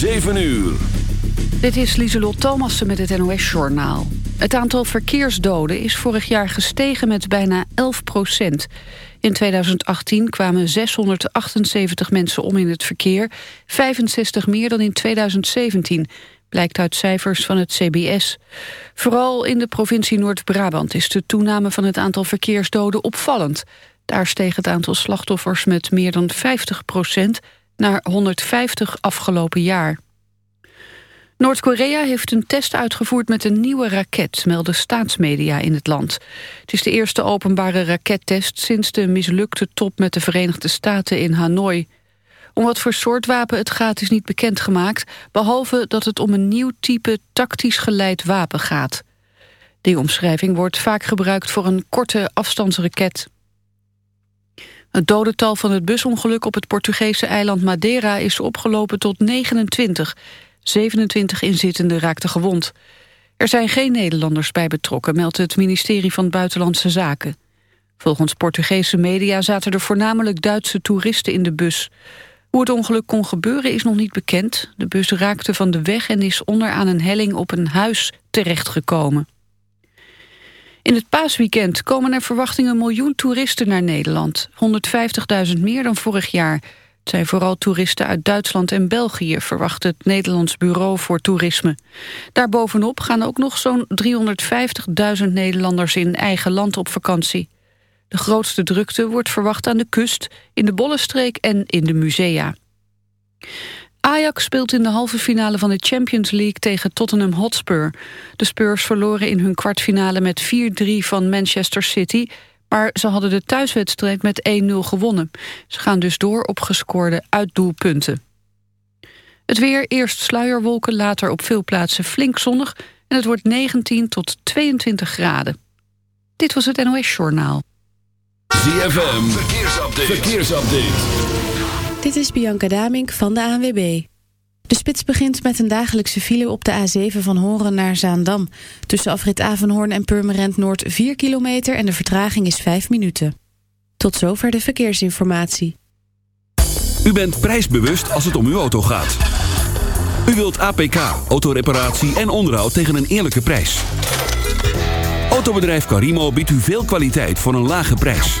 7 uur. Dit is Lieselot Thomassen met het NOS-journaal. Het aantal verkeersdoden is vorig jaar gestegen met bijna 11 procent. In 2018 kwamen 678 mensen om in het verkeer... 65 meer dan in 2017, blijkt uit cijfers van het CBS. Vooral in de provincie Noord-Brabant is de toename van het aantal verkeersdoden opvallend. Daar steeg het aantal slachtoffers met meer dan 50 procent naar 150 afgelopen jaar. Noord-Korea heeft een test uitgevoerd met een nieuwe raket, melden staatsmedia in het land. Het is de eerste openbare rakettest sinds de mislukte top met de Verenigde Staten in Hanoi. Om wat voor soort wapen het gaat is niet bekendgemaakt, behalve dat het om een nieuw type tactisch geleid wapen gaat. Die omschrijving wordt vaak gebruikt voor een korte afstandsraket. Het dodental van het busongeluk op het Portugese eiland Madeira is opgelopen tot 29. 27 inzittenden raakten gewond. Er zijn geen Nederlanders bij betrokken, meldt het ministerie van Buitenlandse Zaken. Volgens Portugese media zaten er voornamelijk Duitse toeristen in de bus. Hoe het ongeluk kon gebeuren is nog niet bekend. De bus raakte van de weg en is onderaan een helling op een huis terechtgekomen. In het paasweekend komen er verwachting een miljoen toeristen naar Nederland. 150.000 meer dan vorig jaar. Het zijn vooral toeristen uit Duitsland en België... verwacht het Nederlands Bureau voor Toerisme. Daarbovenop gaan ook nog zo'n 350.000 Nederlanders in eigen land op vakantie. De grootste drukte wordt verwacht aan de kust, in de Bollenstreek en in de musea. Ajax speelt in de halve finale van de Champions League tegen Tottenham Hotspur. De Spurs verloren in hun kwartfinale met 4-3 van Manchester City... maar ze hadden de thuiswedstrijd met 1-0 gewonnen. Ze gaan dus door op gescoorde uitdoelpunten. Het weer, eerst sluierwolken, later op veel plaatsen flink zonnig... en het wordt 19 tot 22 graden. Dit was het NOS Journaal. ZFM, verkeersupdate. verkeersupdate. Dit is Bianca Damink van de ANWB. De spits begint met een dagelijkse file op de A7 van Horen naar Zaandam. Tussen afrit Avenhoorn en Purmerend Noord 4 kilometer en de vertraging is 5 minuten. Tot zover de verkeersinformatie. U bent prijsbewust als het om uw auto gaat. U wilt APK, autoreparatie en onderhoud tegen een eerlijke prijs. Autobedrijf Carimo biedt u veel kwaliteit voor een lage prijs.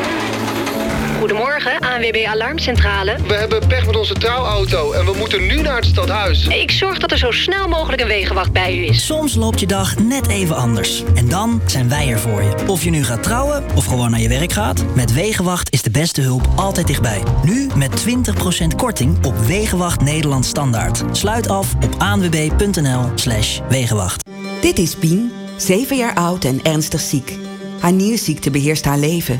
Goedemorgen, ANWB Alarmcentrale. We hebben pech met onze trouwauto en we moeten nu naar het stadhuis. Ik zorg dat er zo snel mogelijk een wegenwacht bij u is. Soms loopt je dag net even anders. En dan zijn wij er voor je. Of je nu gaat trouwen of gewoon naar je werk gaat. Met Wegenwacht is de beste hulp altijd dichtbij. Nu met 20% korting op Wegenwacht Nederland Standaard. Sluit af op anwb.nl slash Wegenwacht. Dit is Pien, 7 jaar oud en ernstig ziek. Haar nierziekte beheerst haar leven.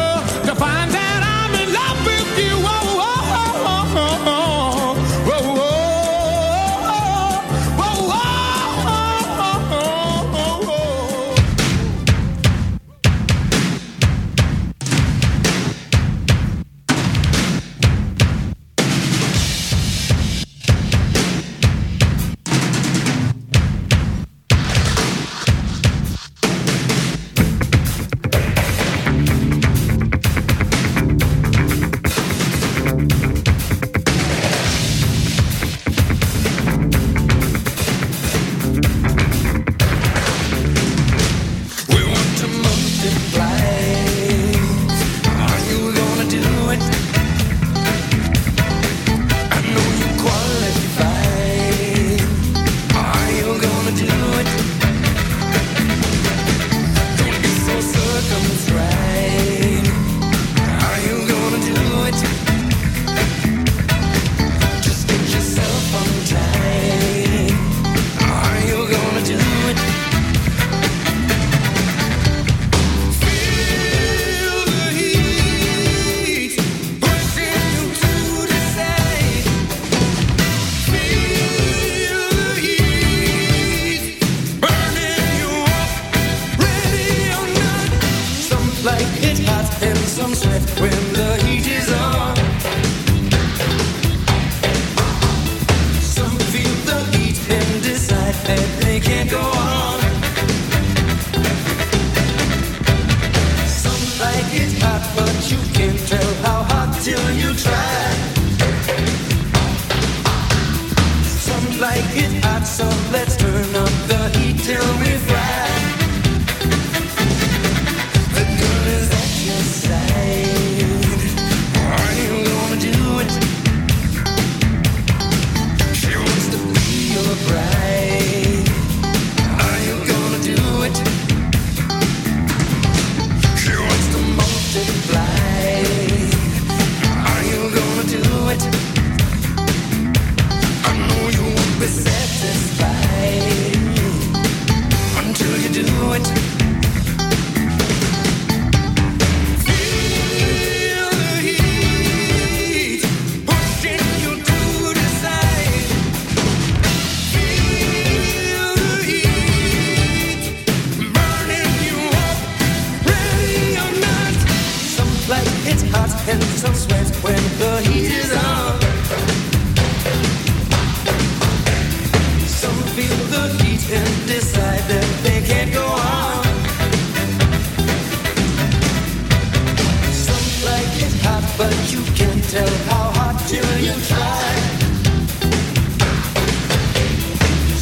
tell how hot till you try.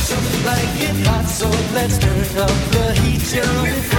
Some like it hot, so let's turn up the heat till we fry.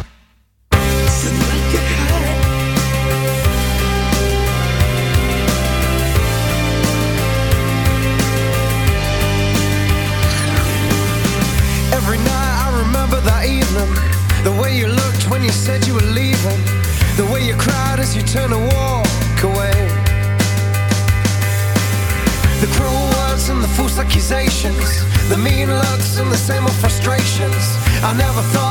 I never thought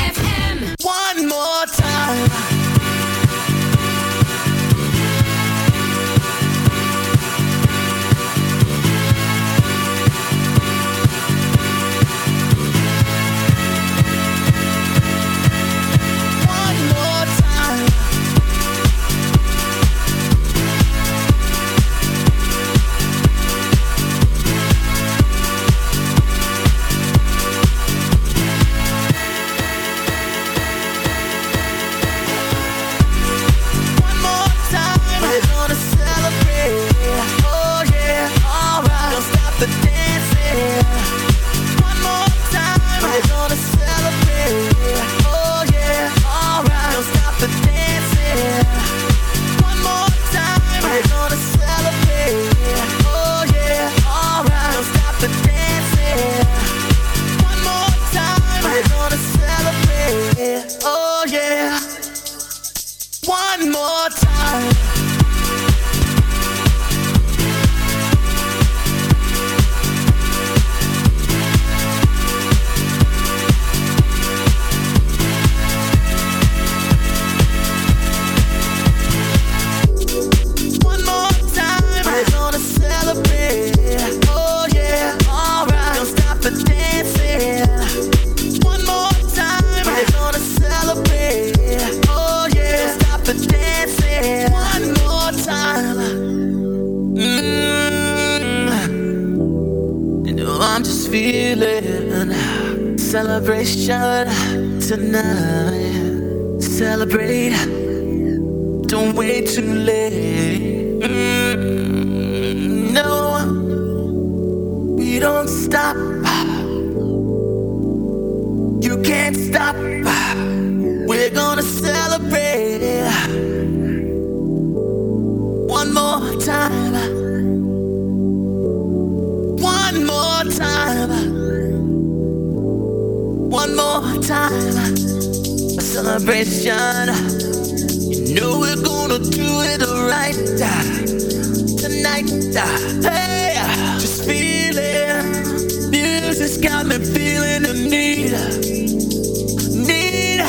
Me feeling the need. Need.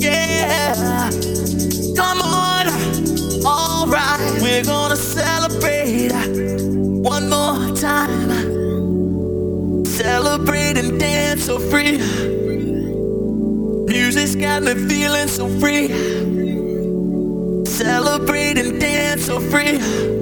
Yeah. Come on. Alright, we're gonna celebrate one more time. Celebrate and dance so free. Music's got me feeling so free. Celebrate and dance so free.